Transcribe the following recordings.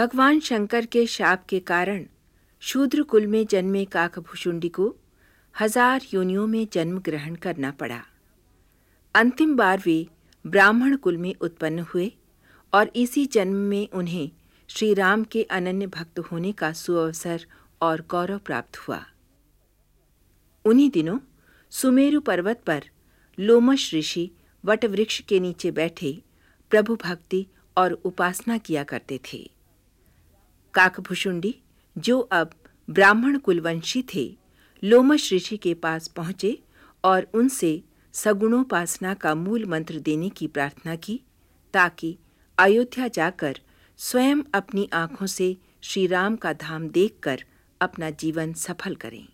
भगवान शंकर के शाप के कारण शूद्र कुल में जन्मे काकभूषुंडी को हज़ार योनियों में जन्म ग्रहण करना पड़ा। अंतिम बार वे ब्राह्मण कुल में उत्पन्न हुए और इसी जन्म में उन्हें श्री राम के अनन्य भक्त होने का सुअवसर और गौरव प्राप्त हुआ। उन्हीं दिनों सुमेरु पर्वत पर लोमश ऋषि वटवृक्ष के नीचे बैठे प्रभु भक्ति और उपासना किया करते थे। काकभुषुंडी, जो अब ब्राह्मण कुलवंशी थे, लोमश ऋषि के पास पहुँचे और उनसे सगुणोपासना का मूल मंत्र देने की प्रार्थना की, ताकि अयोध्या जाकर स्वयं अपनी आँखों से श्री राम का धाम देखकर अपना जीवन सफल करें।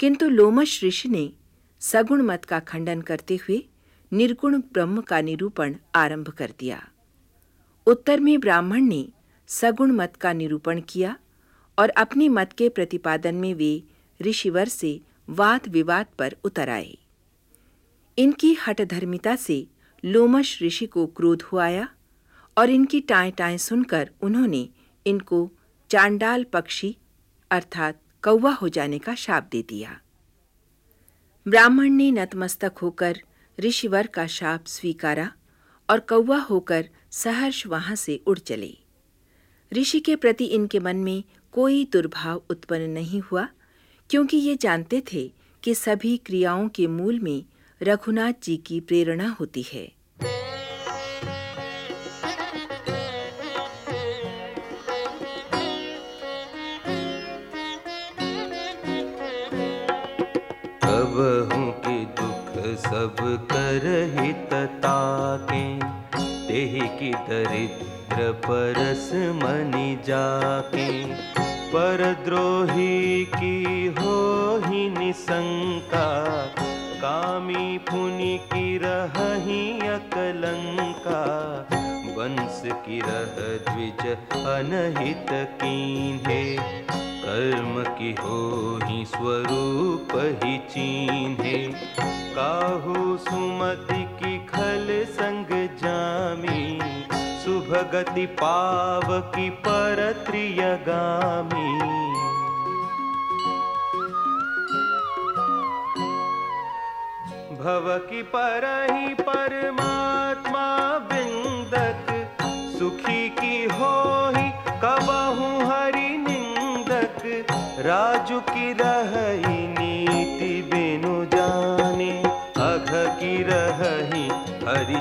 किंतु लोमश ऋषि ने सगुण मत का खंडन करते हुए निर्गुण ब्रह्म का निरूपण आरंभ कर दिया। उत्तर में ब्राह्मण ने सगुण मत का निरूपण किया और अपने मत के प्रतिपादन में वे ऋषिवर से वाद विवाद पर उतर आए। इनकी हठधर्मिता से लोमश ऋषि को क्रोध हुआ और इनकी टाएँ टाएँ सुनकर उन्होंने इनको चांडाल पक्षी अर्थात कौवा हो जाने का शाप दे दिया। ब्राह्मण ने नतमस्तक होकर ऋषिवर का शाप स्वीकारा और कौवा होकर सहर्ष वहाँ से उड़ चले। ऋषि के प्रति इनके मन में कोई दुर्भाव उत्पन्न नहीं हुआ, क्योंकि ये जानते थे कि सभी क्रियाओं के मूल में रघुनाथ जी की प्रेरणा होती है। कब हूँ कि दुख सब कर ताके। तेहि की दरिद्र परस मनि जाके, परद्रोही की हो ही निशंका कामी पुनि की रही अकलंका, वंश की रह द्विज अनहित कीन्हे, कर्म की हो ही स्वरूप ही चीन्हे। काहू सुमति की खल संग जामी शुभ गति पाव की परत्रियगामी भव की पर ही परमात्मा बिंदक, सुखी की हो ही कबहू हरि निंदक। राजु की रही नीति बिनु जाने, अघ की रही हरि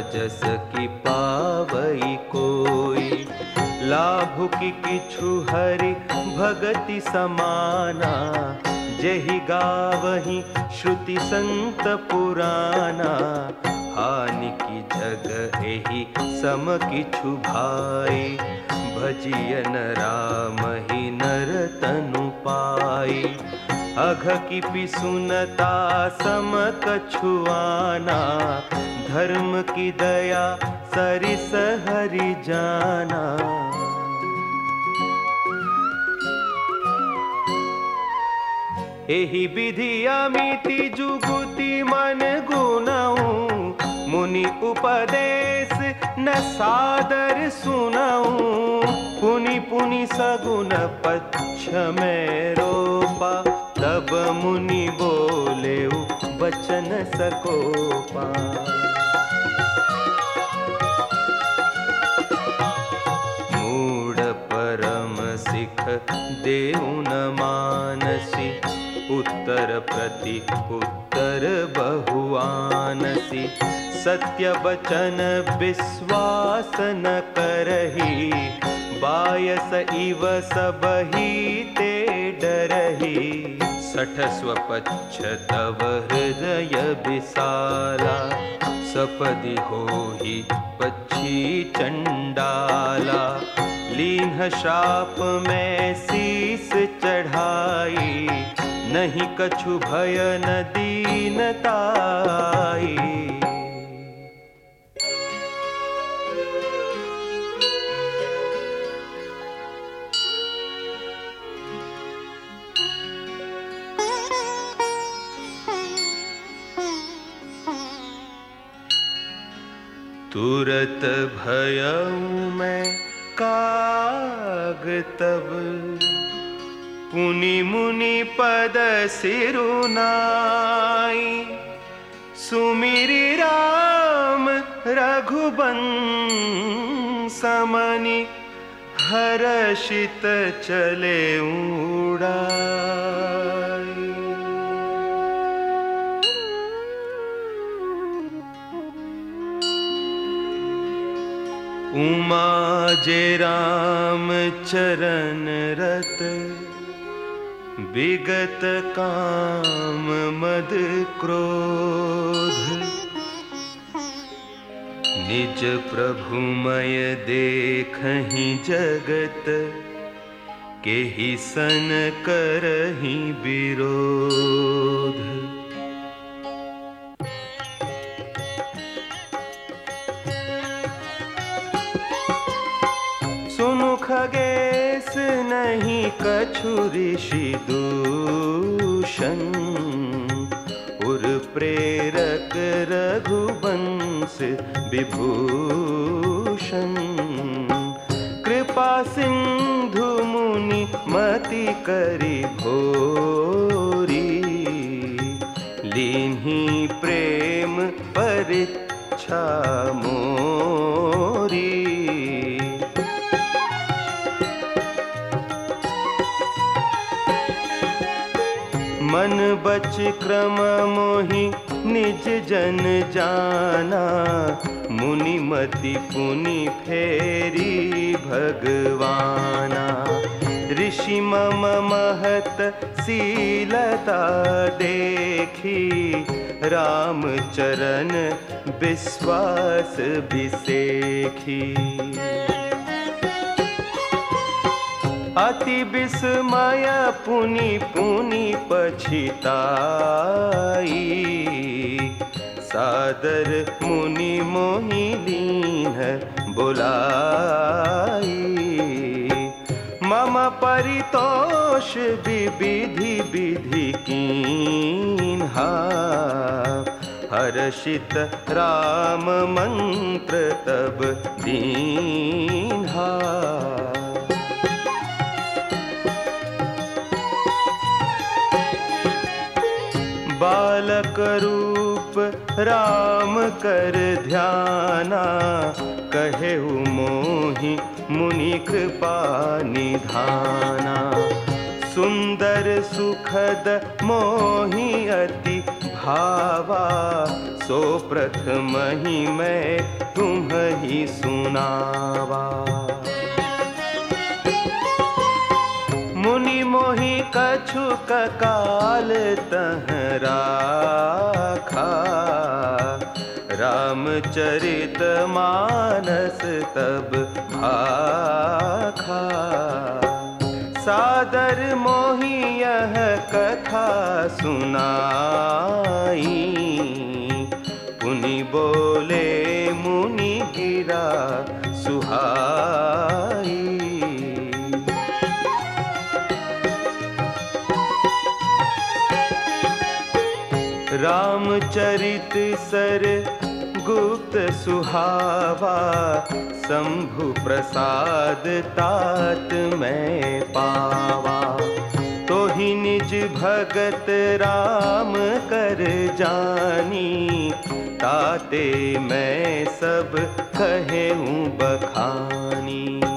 अजस की पावई कोई। लाभ की किछु हरि भगति समाना। जहि गावही श्रुति संत पुराना। हानि की जग एहि सम किछु भाई। भजियन राम ही नर तनु पाई। अघ की पिसुनता सम कछुआना धर्म की दया सरिस हरि जाना। एहि विधि अमिति जुगुति मन गुणऊ, मुनि उपदेश न सादर सुनऊ। पुनि पुनि सगुन पक्ष में रोपा। तब मुनि बोले बचन सकोपा। मूड परम सिख देउ न मानसी, उत्तर प्रति उत्तर बहुआनसी। सत्य वचन विश्वास न करही, बायस इव सबही ते डरही। सठ स्वपच्छ तव हृदय विशाला, सपदि होहि पक्षी चंडाला लीन शाप में शीस चढ़ाई, नहीं कछु भय न दीनताई। तुरत भय मैं काग तब पुनि मुनि पद सिरुनाई सुमिरी राम रघुबन समनि हर्षित चले उड़ा उमा जे राम चरण रत विगत काम मद क्रोध। निज प्रभुमय देखहि जगत के ही सन करही विरोध। ऋषि दूषण उर प्रेरक रघुवंश विभूषण। कृपा सिंधु मुनि मति करि भोरी, लीन्ही प्रेम परीक्षा मोरी। मन बच क्रम मोहि निज जन जाना। मुनि मति पुनि फेरी भगवाना। ऋषि मम महत सीलता देखी। राम चरण विश्वास बिसेखी अति विस्मय पुनि पुनि पछिताई। सादर मुनि मोहिलीन बुलाई। मम परितोष विविधि विधि कीन्हा हर्षित राम मंत्र तब दीन्हा बालक रूप राम कर ध्याना, कहे मोहि मुनि कृपा निधाना। सुंदर सुखद मोहि अति भावा, सो प्रथम ही मैं तुम ही सुनावा। कछुक काल तहरा खा। रामचरित मानस तब भाखा। सादर मोहि यह कथा सुनाई। पुनि बोले मुनि गिरा सुहाई रामचरित सर गुप्त सुहावा, शंभु प्रसाद तात मैं पावा। तो ही निज भगत राम कर जानी, ताते मैं सब कहे बखानी।